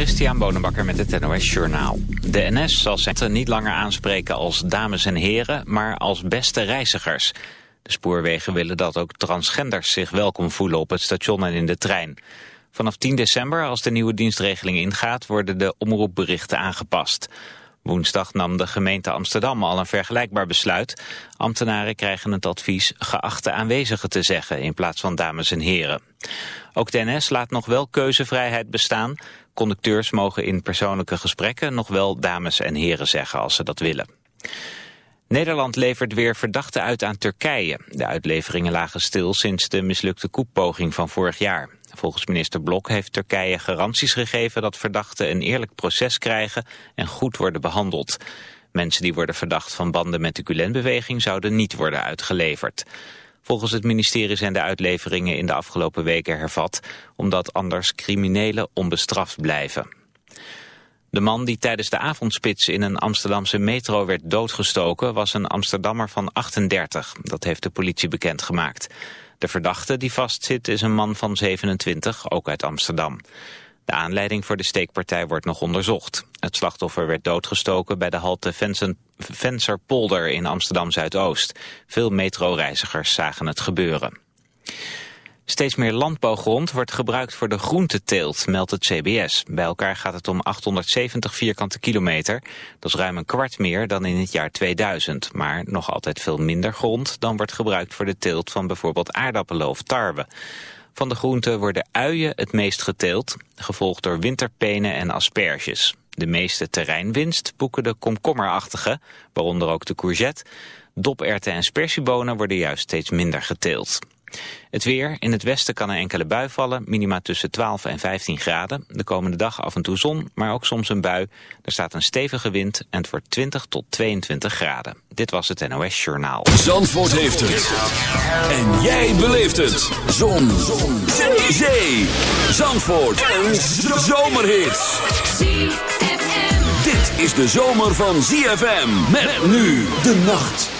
Christian Bonenbakker met het NOS Journaal. De NS zal zijn niet langer aanspreken als dames en heren, maar als beste reizigers. De spoorwegen willen dat ook transgenders zich welkom voelen op het station en in de trein. Vanaf 10 december, als de nieuwe dienstregeling ingaat, worden de omroepberichten aangepast. Woensdag nam de gemeente Amsterdam al een vergelijkbaar besluit. Ambtenaren krijgen het advies geachte aanwezigen te zeggen in plaats van dames en heren. Ook de NS laat nog wel keuzevrijheid bestaan. Conducteurs mogen in persoonlijke gesprekken nog wel dames en heren zeggen als ze dat willen. Nederland levert weer verdachten uit aan Turkije. De uitleveringen lagen stil sinds de mislukte koepoging van vorig jaar. Volgens minister Blok heeft Turkije garanties gegeven dat verdachten een eerlijk proces krijgen en goed worden behandeld. Mensen die worden verdacht van banden met de Gulenbeweging zouden niet worden uitgeleverd. Volgens het ministerie zijn de uitleveringen in de afgelopen weken hervat, omdat anders criminelen onbestraft blijven. De man die tijdens de avondspits in een Amsterdamse metro werd doodgestoken was een Amsterdammer van 38. Dat heeft de politie bekendgemaakt. De verdachte die vastzit is een man van 27, ook uit Amsterdam. De aanleiding voor de steekpartij wordt nog onderzocht. Het slachtoffer werd doodgestoken bij de halte Venserpolder in Amsterdam-Zuidoost. Veel metroreizigers zagen het gebeuren. Steeds meer landbouwgrond wordt gebruikt voor de groenteteelt, meldt het CBS. Bij elkaar gaat het om 870 vierkante kilometer. Dat is ruim een kwart meer dan in het jaar 2000. Maar nog altijd veel minder grond dan wordt gebruikt voor de teelt van bijvoorbeeld aardappelen of tarwe. Van de groenten worden uien het meest geteeld, gevolgd door winterpenen en asperges. De meeste terreinwinst boeken de komkommerachtige, waaronder ook de courgette. Doperten en spersiebonen worden juist steeds minder geteeld. Het weer. In het westen kan er enkele bui vallen. Minima tussen 12 en 15 graden. De komende dag af en toe zon, maar ook soms een bui. Er staat een stevige wind en het wordt 20 tot 22 graden. Dit was het NOS Journaal. Zandvoort heeft het. En jij beleeft het. Zon. zon. Zee. Zee. Zandvoort. Een zomerhit. Dit is de zomer van ZFM. Met nu de nacht.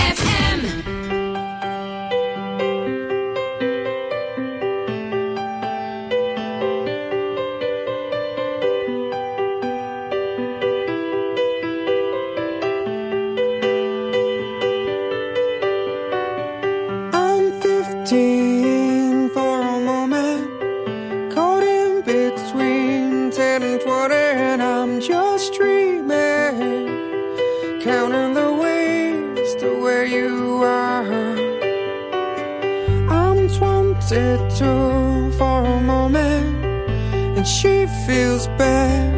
for a moment, and she feels bad.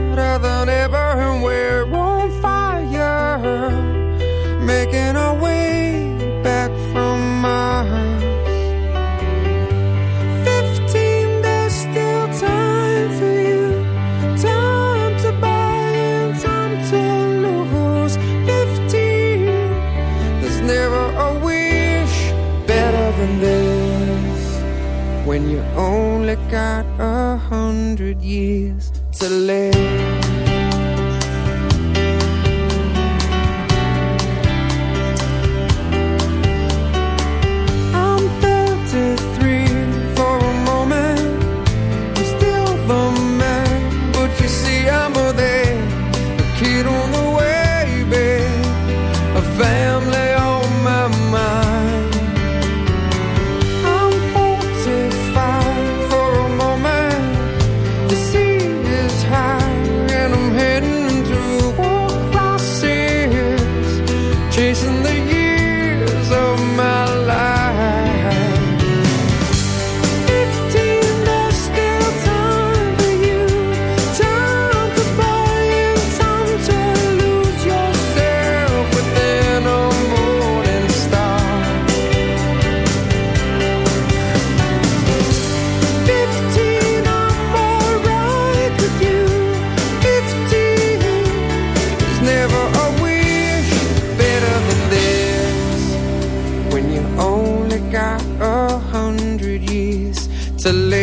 years to live. to live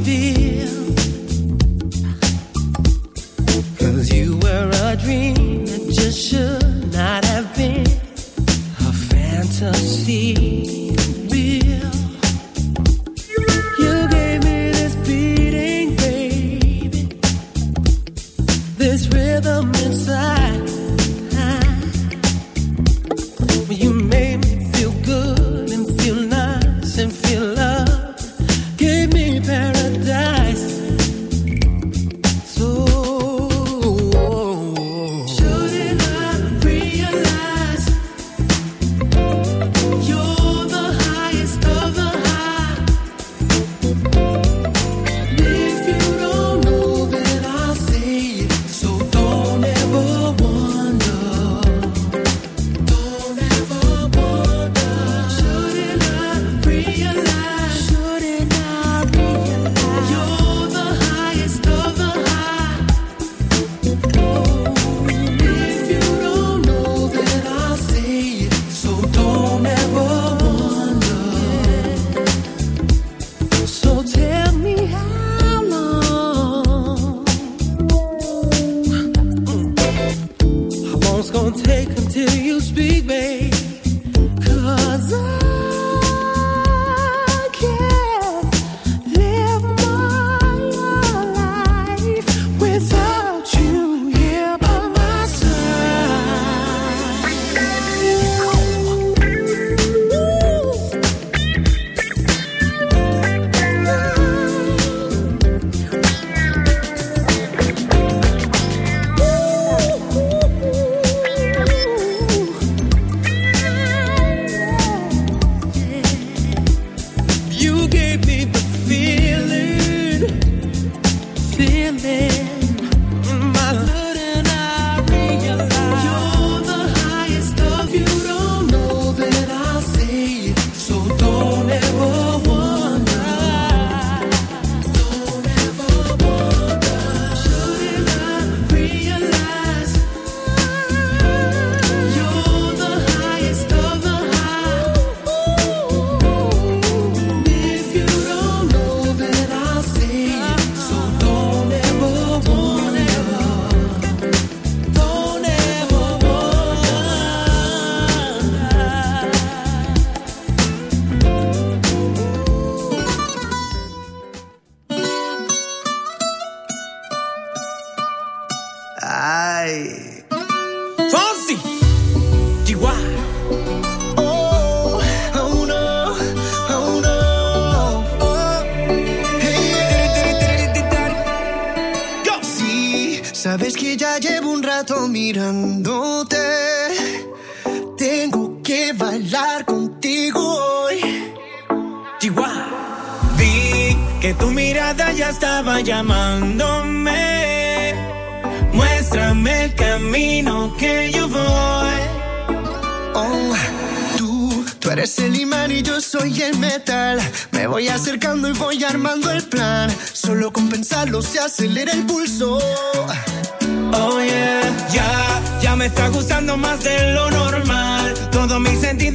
living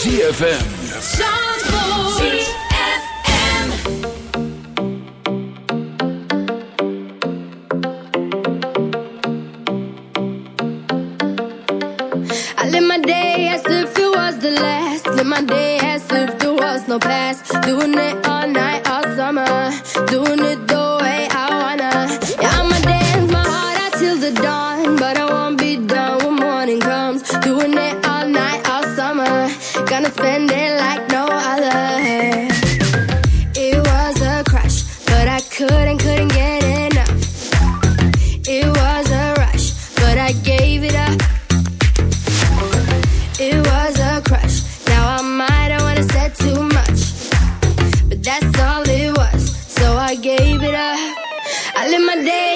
ZFM. all my day.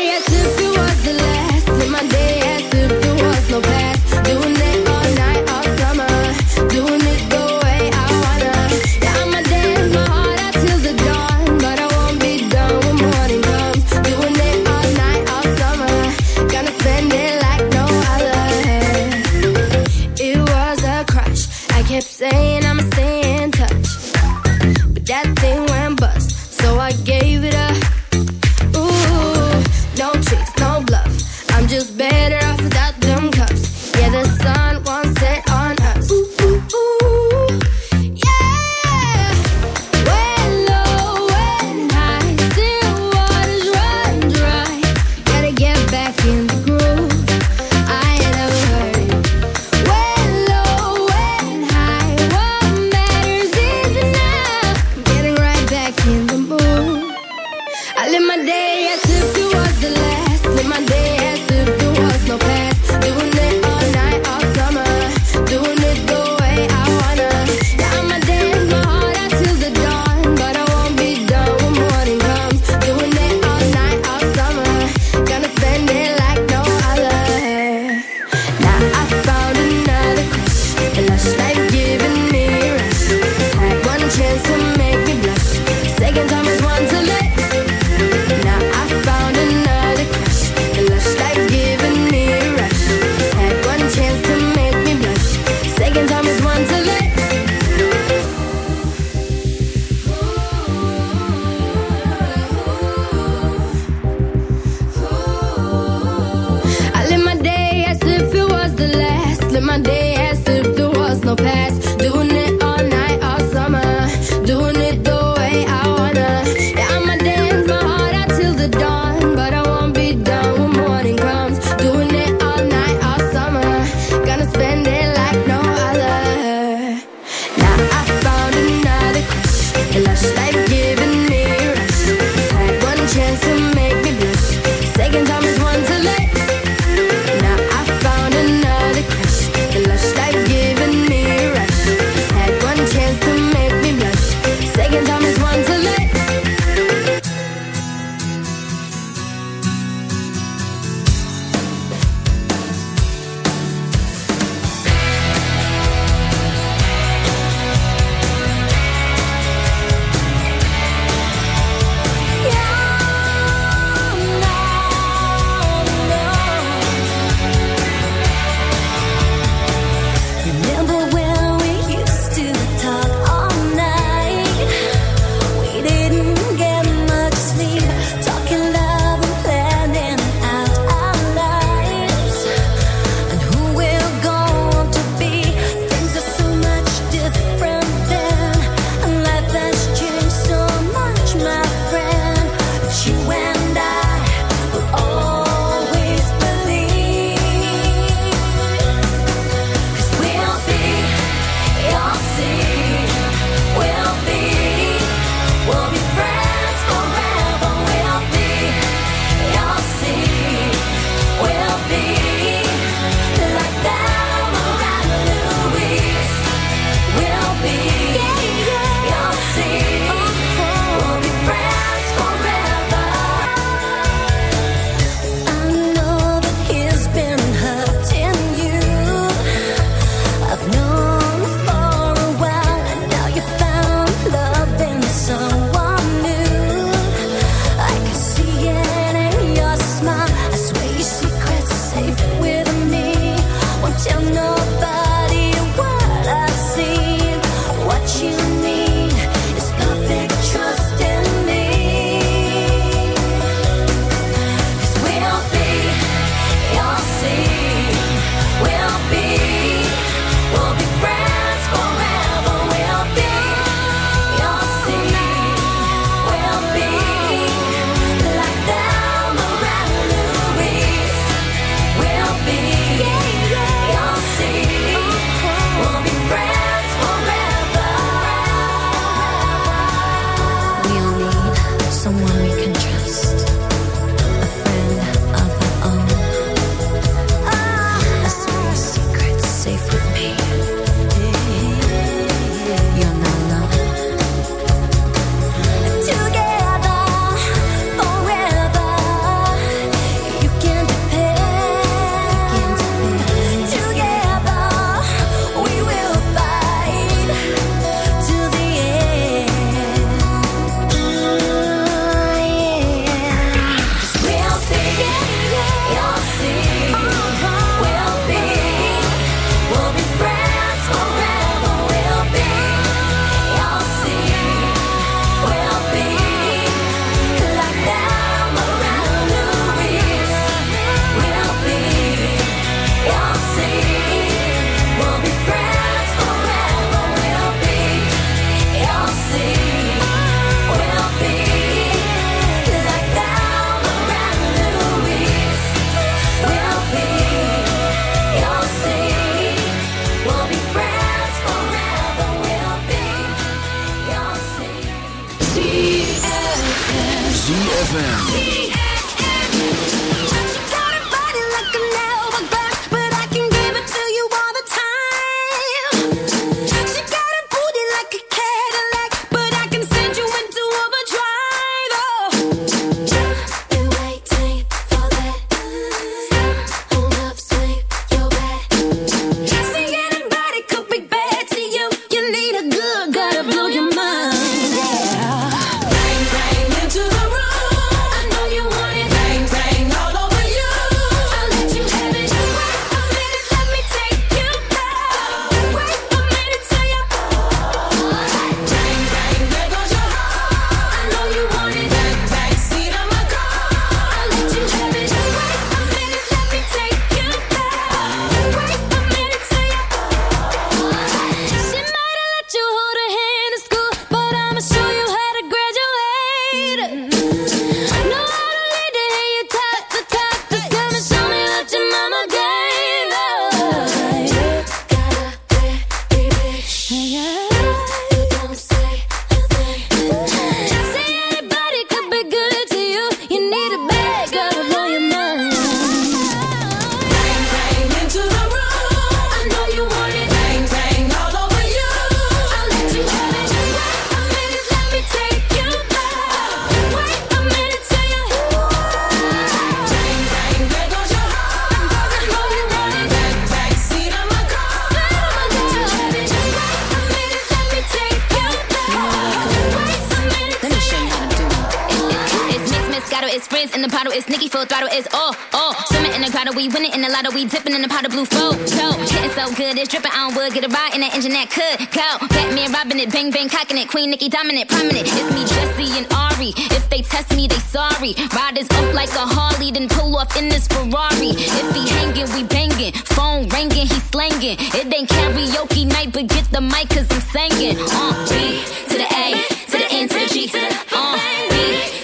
full throttle is all, all. Swimming in the grotto, we winning in the lotto, we dipping in the pot of blue flow. So, getting so good, it's dripping on wood. Get a ride in the engine that could go. Batman robbing it, bang bang cocking it, Queen Nicki dominant, prominent. It's me, Jesse and Ari. If they test me, they sorry. Riders up like a Harley, then pull off in this Ferrari. If he hanging, we banging. Phone ringing, he slanging. It ain't karaoke night, but get the mic cause I'm singing. Uh, B to the A, to the N, to the G, uh, B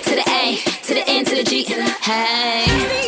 to the uh, Hey.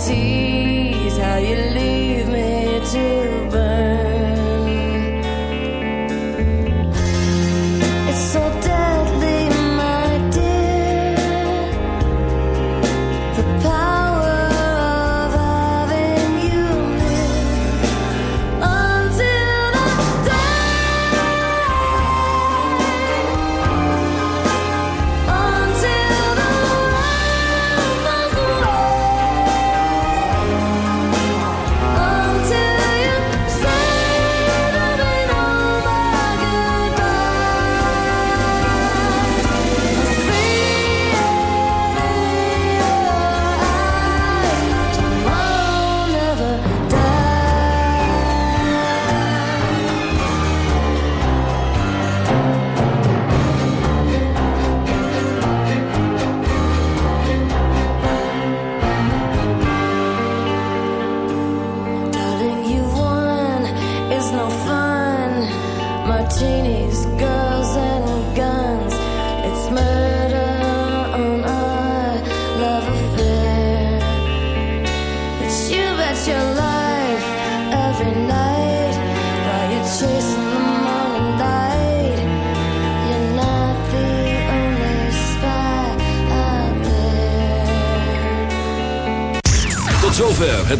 see